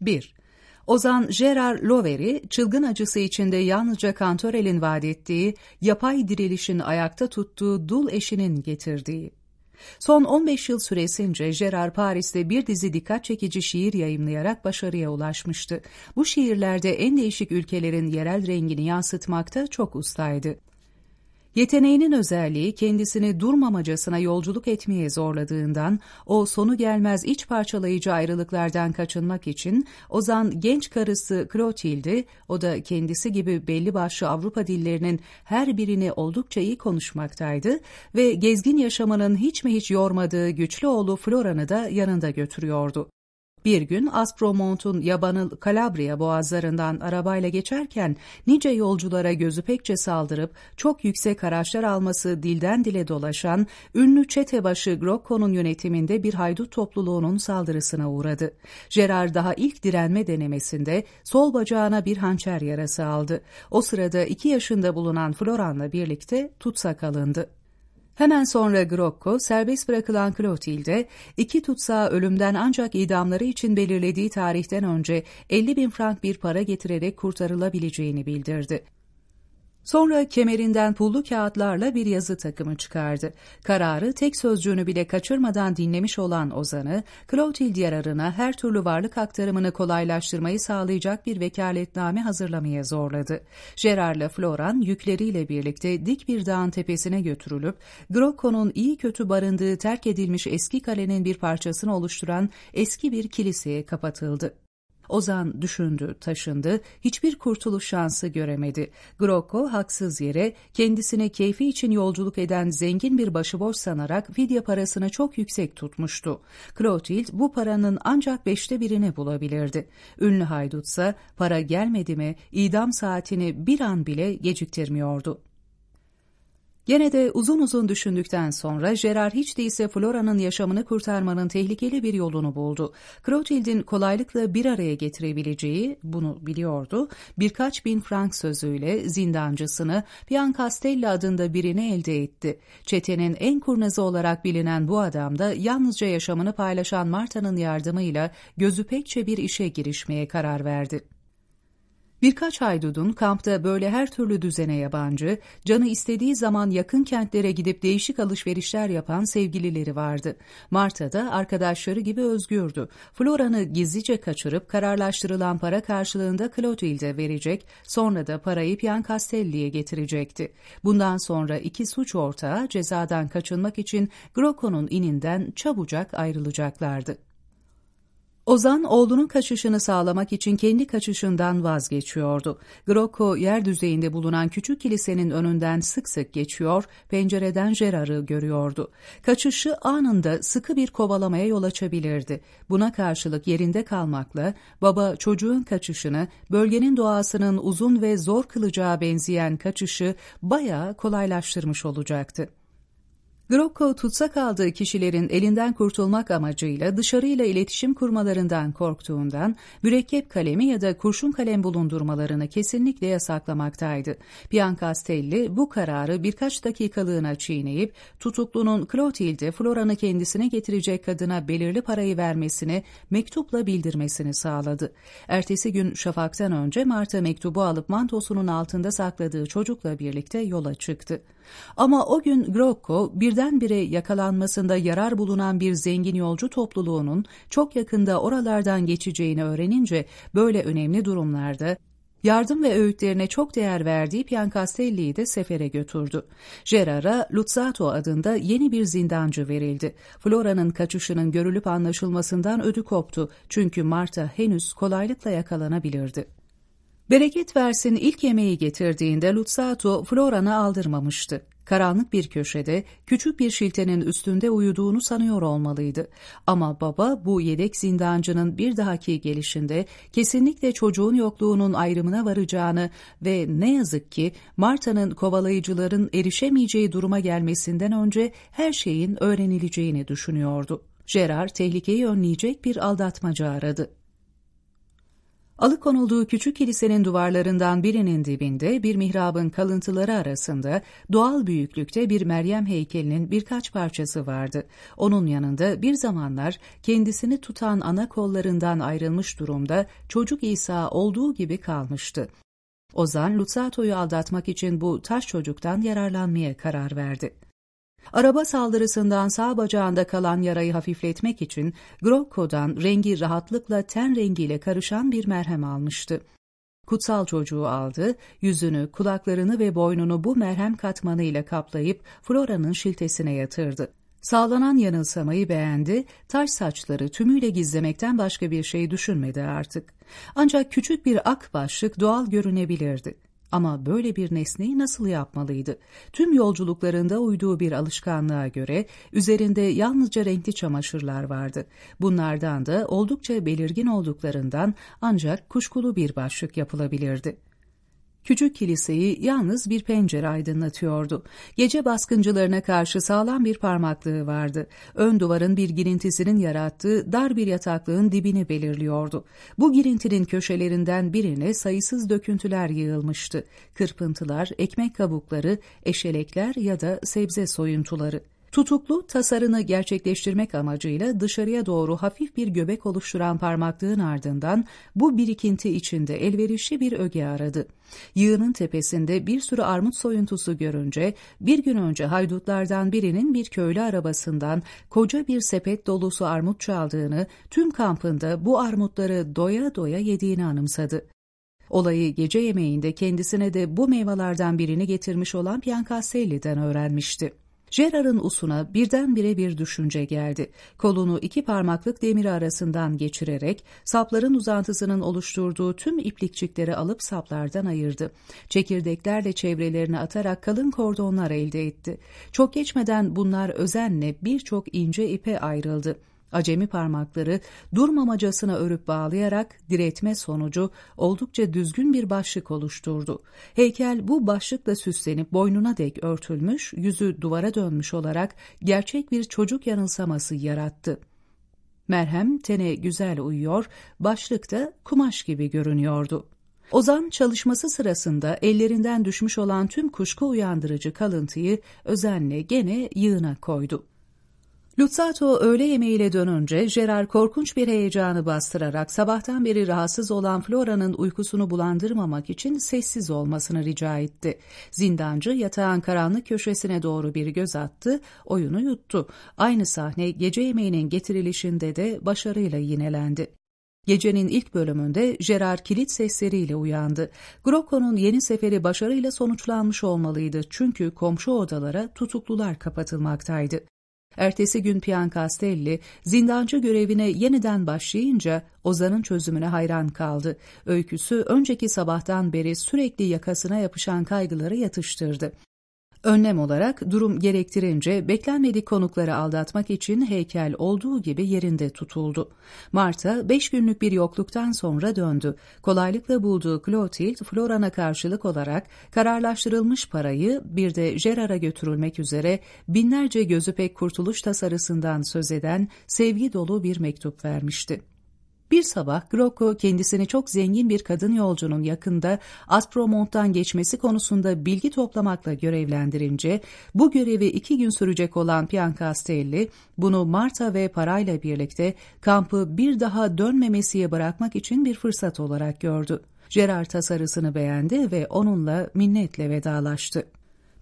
1. Ozan Gerard Lover'i çılgın acısı içinde yalnızca Kantorel'in vaat ettiği, yapay dirilişin ayakta tuttuğu dul eşinin getirdiği. Son 15 yıl süresince Gerard Paris'te bir dizi dikkat çekici şiir yayımlayarak başarıya ulaşmıştı. Bu şiirlerde en değişik ülkelerin yerel rengini yansıtmakta çok ustaydı. Yeteneğinin özelliği kendisini durmamacasına yolculuk etmeye zorladığından o sonu gelmez iç parçalayıcı ayrılıklardan kaçınmak için Ozan genç karısı Clotilde, o da kendisi gibi belli başlı Avrupa dillerinin her birini oldukça iyi konuşmaktaydı ve gezgin yaşamının hiç mi hiç yormadığı güçlü oğlu Floran'ı da yanında götürüyordu. Bir gün Aspromont'un yabanıl Kalabria boğazlarından arabayla geçerken nice yolculara gözü pekçe saldırıp çok yüksek araçlar alması dilden dile dolaşan ünlü çetebaşı Grocco'nun yönetiminde bir haydut topluluğunun saldırısına uğradı. Gerard daha ilk direnme denemesinde sol bacağına bir hançer yarası aldı. O sırada iki yaşında bulunan Floran'la birlikte tutsak alındı. Hemen sonra Grocco, serbest bırakılan Clotilde, iki tutsağı ölümden ancak idamları için belirlediği tarihten önce 50 bin frank bir para getirerek kurtarılabileceğini bildirdi. Sonra kemerinden pullu kağıtlarla bir yazı takımı çıkardı. Kararı tek sözcüğünü bile kaçırmadan dinlemiş olan Ozan'ı, Clotilde yararına her türlü varlık aktarımını kolaylaştırmayı sağlayacak bir vekaletname hazırlamaya zorladı. Gerard'la Floran yükleriyle birlikte dik bir dağın tepesine götürülüp, Grocco'nun iyi kötü barındığı terk edilmiş eski kalenin bir parçasını oluşturan eski bir kiliseye kapatıldı. Ozan düşündü, taşındı, hiçbir kurtuluş şansı göremedi. Grocco haksız yere kendisine keyfi için yolculuk eden zengin bir başıboş sanarak fidye parasını çok yüksek tutmuştu. Clotilde bu paranın ancak beşte birini bulabilirdi. Ünlü haydutsa para gelmedi mi idam saatini bir an bile geciktirmiyordu. Gene de uzun uzun düşündükten sonra Gerard hiç değilse Flora'nın yaşamını kurtarmanın tehlikeli bir yolunu buldu. Clotilde'in kolaylıkla bir araya getirebileceği, bunu biliyordu, birkaç bin frank sözüyle zindancısını Piancastelli adında birini elde etti. Çetenin en kurnazı olarak bilinen bu adam da yalnızca yaşamını paylaşan Marta'nın yardımıyla gözü pekçe bir işe girişmeye karar verdi. Birkaç haydudun kampta böyle her türlü düzene yabancı, canı istediği zaman yakın kentlere gidip değişik alışverişler yapan sevgilileri vardı. Marta da arkadaşları gibi özgürdü. Flora'nı gizlice kaçırıp kararlaştırılan para karşılığında Clotilde verecek, sonra da parayı Piancastelli'ye getirecekti. Bundan sonra iki suç ortağı cezadan kaçınmak için Grocco'nun ininden çabucak ayrılacaklardı. Ozan oğlunun kaçışını sağlamak için kendi kaçışından vazgeçiyordu. Grocco yer düzeyinde bulunan küçük kilisenin önünden sık sık geçiyor, pencereden Gerard'ı görüyordu. Kaçışı anında sıkı bir kovalamaya yol açabilirdi. Buna karşılık yerinde kalmakla baba çocuğun kaçışını bölgenin doğasının uzun ve zor kılacağı benzeyen kaçışı bayağı kolaylaştırmış olacaktı. Grocco tutsak aldığı kişilerin elinden kurtulmak amacıyla dışarıyla iletişim kurmalarından korktuğundan mürekkep kalemi ya da kurşun kalem bulundurmalarını kesinlikle yasaklamaktaydı. Piancastelli bu kararı birkaç dakikalığına çiğneyip tutuklunun Clotilde Flora'nı kendisine getirecek kadına belirli parayı vermesini mektupla bildirmesini sağladı. Ertesi gün şafaktan önce Marta mektubu alıp mantosunun altında sakladığı çocukla birlikte yola çıktı. Ama o gün Grocco birdenbire yakalanmasında yarar bulunan bir zengin yolcu topluluğunun çok yakında oralardan geçeceğini öğrenince böyle önemli durumlarda yardım ve öğütlerine çok değer verdiği Piancastelli'yi de sefere götürdü. Gerard'a Luzzato adında yeni bir zindancı verildi. Flora'nın kaçışının görülüp anlaşılmasından ödü koptu çünkü Marta henüz kolaylıkla yakalanabilirdi. Bereket versin ilk yemeği getirdiğinde Lutsato Floran'ı aldırmamıştı. Karanlık bir köşede küçük bir şiltenin üstünde uyuduğunu sanıyor olmalıydı. Ama baba bu yedek zindancının bir dahaki gelişinde kesinlikle çocuğun yokluğunun ayrımına varacağını ve ne yazık ki Marta'nın kovalayıcıların erişemeyeceği duruma gelmesinden önce her şeyin öğrenileceğini düşünüyordu. Gerard tehlikeyi önleyecek bir aldatmaca aradı. Alıkonulduğu küçük kilisenin duvarlarından birinin dibinde bir mihrabın kalıntıları arasında doğal büyüklükte bir Meryem heykelinin birkaç parçası vardı. Onun yanında bir zamanlar kendisini tutan ana kollarından ayrılmış durumda çocuk İsa olduğu gibi kalmıştı. Ozan Luzzato'yu aldatmak için bu taş çocuktan yararlanmaya karar verdi. Araba saldırısından sağ bacağında kalan yarayı hafifletmek için Grocco'dan rengi rahatlıkla ten rengiyle karışan bir merhem almıştı. Kutsal çocuğu aldı, yüzünü, kulaklarını ve boynunu bu merhem katmanıyla kaplayıp Flora'nın şiltesine yatırdı. Sağlanan yanılsamayı beğendi, taş saçları tümüyle gizlemekten başka bir şey düşünmedi artık. Ancak küçük bir ak başlık doğal görünebilirdi. Ama böyle bir nesneyi nasıl yapmalıydı? Tüm yolculuklarında uyduğu bir alışkanlığa göre üzerinde yalnızca renkli çamaşırlar vardı. Bunlardan da oldukça belirgin olduklarından ancak kuşkulu bir başlık yapılabilirdi. Küçük kiliseyi yalnız bir pencere aydınlatıyordu. Gece baskıncılarına karşı sağlam bir parmaklığı vardı. Ön duvarın bir girintisinin yarattığı dar bir yataklığın dibini belirliyordu. Bu girintinin köşelerinden birine sayısız döküntüler yığılmıştı. Kırpıntılar, ekmek kabukları, eşelekler ya da sebze soyuntuları. Tutuklu tasarını gerçekleştirmek amacıyla dışarıya doğru hafif bir göbek oluşturan parmaklığın ardından bu birikinti içinde elverişli bir öge aradı. Yığının tepesinde bir sürü armut soyuntusu görünce bir gün önce haydutlardan birinin bir köylü arabasından koca bir sepet dolusu armut çaldığını, tüm kampında bu armutları doya doya yediğini anımsadı. Olayı gece yemeğinde kendisine de bu meyvelerden birini getirmiş olan Piancastelli'den öğrenmişti. Gerard'ın usuna birdenbire bir düşünce geldi. Kolunu iki parmaklık demiri arasından geçirerek sapların uzantısının oluşturduğu tüm iplikçikleri alıp saplardan ayırdı. Çekirdeklerle çevrelerini atarak kalın kordonlar elde etti. Çok geçmeden bunlar özenle birçok ince ipe ayrıldı. Acemi parmakları durmamacasına örüp bağlayarak diretme sonucu oldukça düzgün bir başlık oluşturdu. Heykel bu başlıkla süslenip boynuna dek örtülmüş, yüzü duvara dönmüş olarak gerçek bir çocuk yanılsaması yarattı. Merhem tene güzel uyuyor, başlık da kumaş gibi görünüyordu. Ozan çalışması sırasında ellerinden düşmüş olan tüm kuşku uyandırıcı kalıntıyı özenle gene yığına koydu. Luzzato öğle yemeğiyle dönünce Gerard korkunç bir heyecanı bastırarak sabahtan beri rahatsız olan Flora'nın uykusunu bulandırmamak için sessiz olmasını rica etti. Zindancı yatağın karanlık köşesine doğru bir göz attı, oyunu yuttu. Aynı sahne gece yemeğinin getirilişinde de başarıyla yinelendi. Gecenin ilk bölümünde Gerard kilit sesleriyle uyandı. Grocco'nun yeni seferi başarıyla sonuçlanmış olmalıydı çünkü komşu odalara tutuklular kapatılmaktaydı. Ertesi gün Piancastelli zindancı görevine yeniden başlayınca Ozan'ın çözümüne hayran kaldı. Öyküsü önceki sabahtan beri sürekli yakasına yapışan kaygıları yatıştırdı. Önlem olarak durum gerektirince beklenmedik konukları aldatmak için heykel olduğu gibi yerinde tutuldu. Marta beş günlük bir yokluktan sonra döndü. Kolaylıkla bulduğu Clotilde, Floran'a karşılık olarak kararlaştırılmış parayı bir de Gerard'a götürülmek üzere binlerce gözü pek kurtuluş tasarısından söz eden sevgi dolu bir mektup vermişti. Bir sabah Grocco kendisini çok zengin bir kadın yolcunun yakında Aspromont'tan geçmesi konusunda bilgi toplamakla görevlendirince bu görevi iki gün sürecek olan Piancastelli bunu Marta ve parayla birlikte kampı bir daha dönmemesiye bırakmak için bir fırsat olarak gördü. Gerard tasarısını beğendi ve onunla minnetle vedalaştı.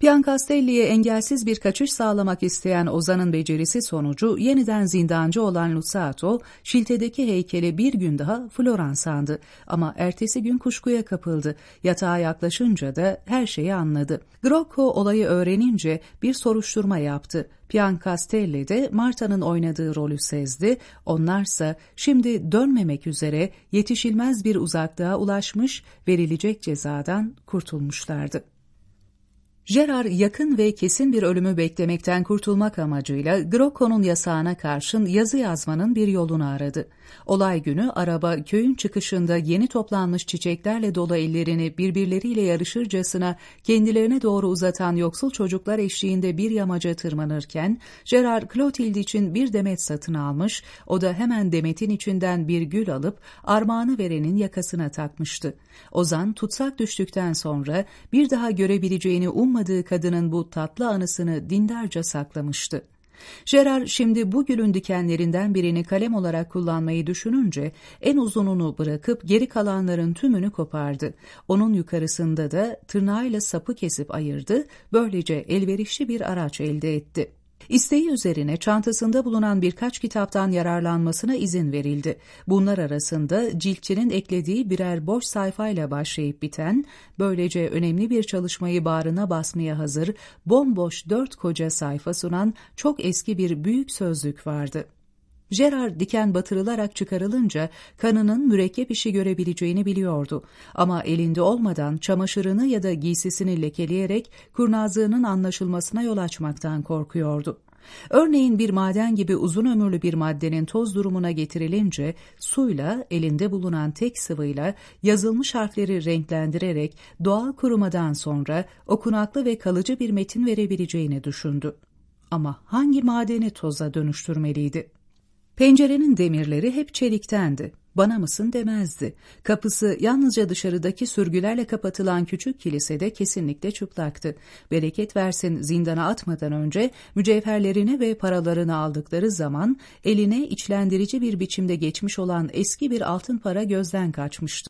Piancastelli'ye engelsiz bir kaçış sağlamak isteyen Ozan'ın becerisi sonucu yeniden zindancı olan Lusato, Şilte'deki heykeli bir gün daha Floran sandı ama ertesi gün kuşkuya kapıldı. Yatağa yaklaşınca da her şeyi anladı. Grocco olayı öğrenince bir soruşturma yaptı. Piancastelli de Marta'nın oynadığı rolü sezdi, onlarsa şimdi dönmemek üzere yetişilmez bir uzaklığa ulaşmış, verilecek cezadan kurtulmuşlardı. Gerard yakın ve kesin bir ölümü beklemekten kurtulmak amacıyla Grocco'nun yasağına karşın yazı yazmanın bir yolunu aradı. Olay günü araba köyün çıkışında yeni toplanmış çiçeklerle dolu ellerini birbirleriyle yarışırcasına kendilerine doğru uzatan yoksul çocuklar eşliğinde bir yamaca tırmanırken Gerard Clotilde için bir demet satın almış, o da hemen demetin içinden bir gül alıp armağanı verenin yakasına takmıştı. Ozan tutsak düştükten sonra bir daha görebileceğini ummadığı kadının bu tatlı anısını dindarca saklamıştı. Gerard şimdi bu gülün dikenlerinden birini kalem olarak kullanmayı düşününce en uzununu bırakıp geri kalanların tümünü kopardı. Onun yukarısında da tırnağıyla sapı kesip ayırdı, böylece elverişli bir araç elde etti. İsteği üzerine çantasında bulunan birkaç kitaptan yararlanmasına izin verildi. Bunlar arasında ciltçinin eklediği birer boş sayfayla başlayıp biten, böylece önemli bir çalışmayı bağrına basmaya hazır, bomboş dört koca sayfa sunan çok eski bir büyük sözlük vardı. Gerard diken batırılarak çıkarılınca kanının mürekkep işi görebileceğini biliyordu. Ama elinde olmadan çamaşırını ya da giysisini lekeleyerek kurnazlığının anlaşılmasına yol açmaktan korkuyordu. Örneğin bir maden gibi uzun ömürlü bir maddenin toz durumuna getirilince suyla elinde bulunan tek sıvıyla yazılmış harfleri renklendirerek doğal kurumadan sonra okunaklı ve kalıcı bir metin verebileceğini düşündü. Ama hangi madeni toza dönüştürmeliydi? Pencerenin demirleri hep çeliktendi. Bana mısın demezdi. Kapısı yalnızca dışarıdaki sürgülerle kapatılan küçük kilisede kesinlikle çıplaktı. Bereket versin zindana atmadan önce mücevherlerini ve paralarını aldıkları zaman eline içlendirici bir biçimde geçmiş olan eski bir altın para gözden kaçmıştı.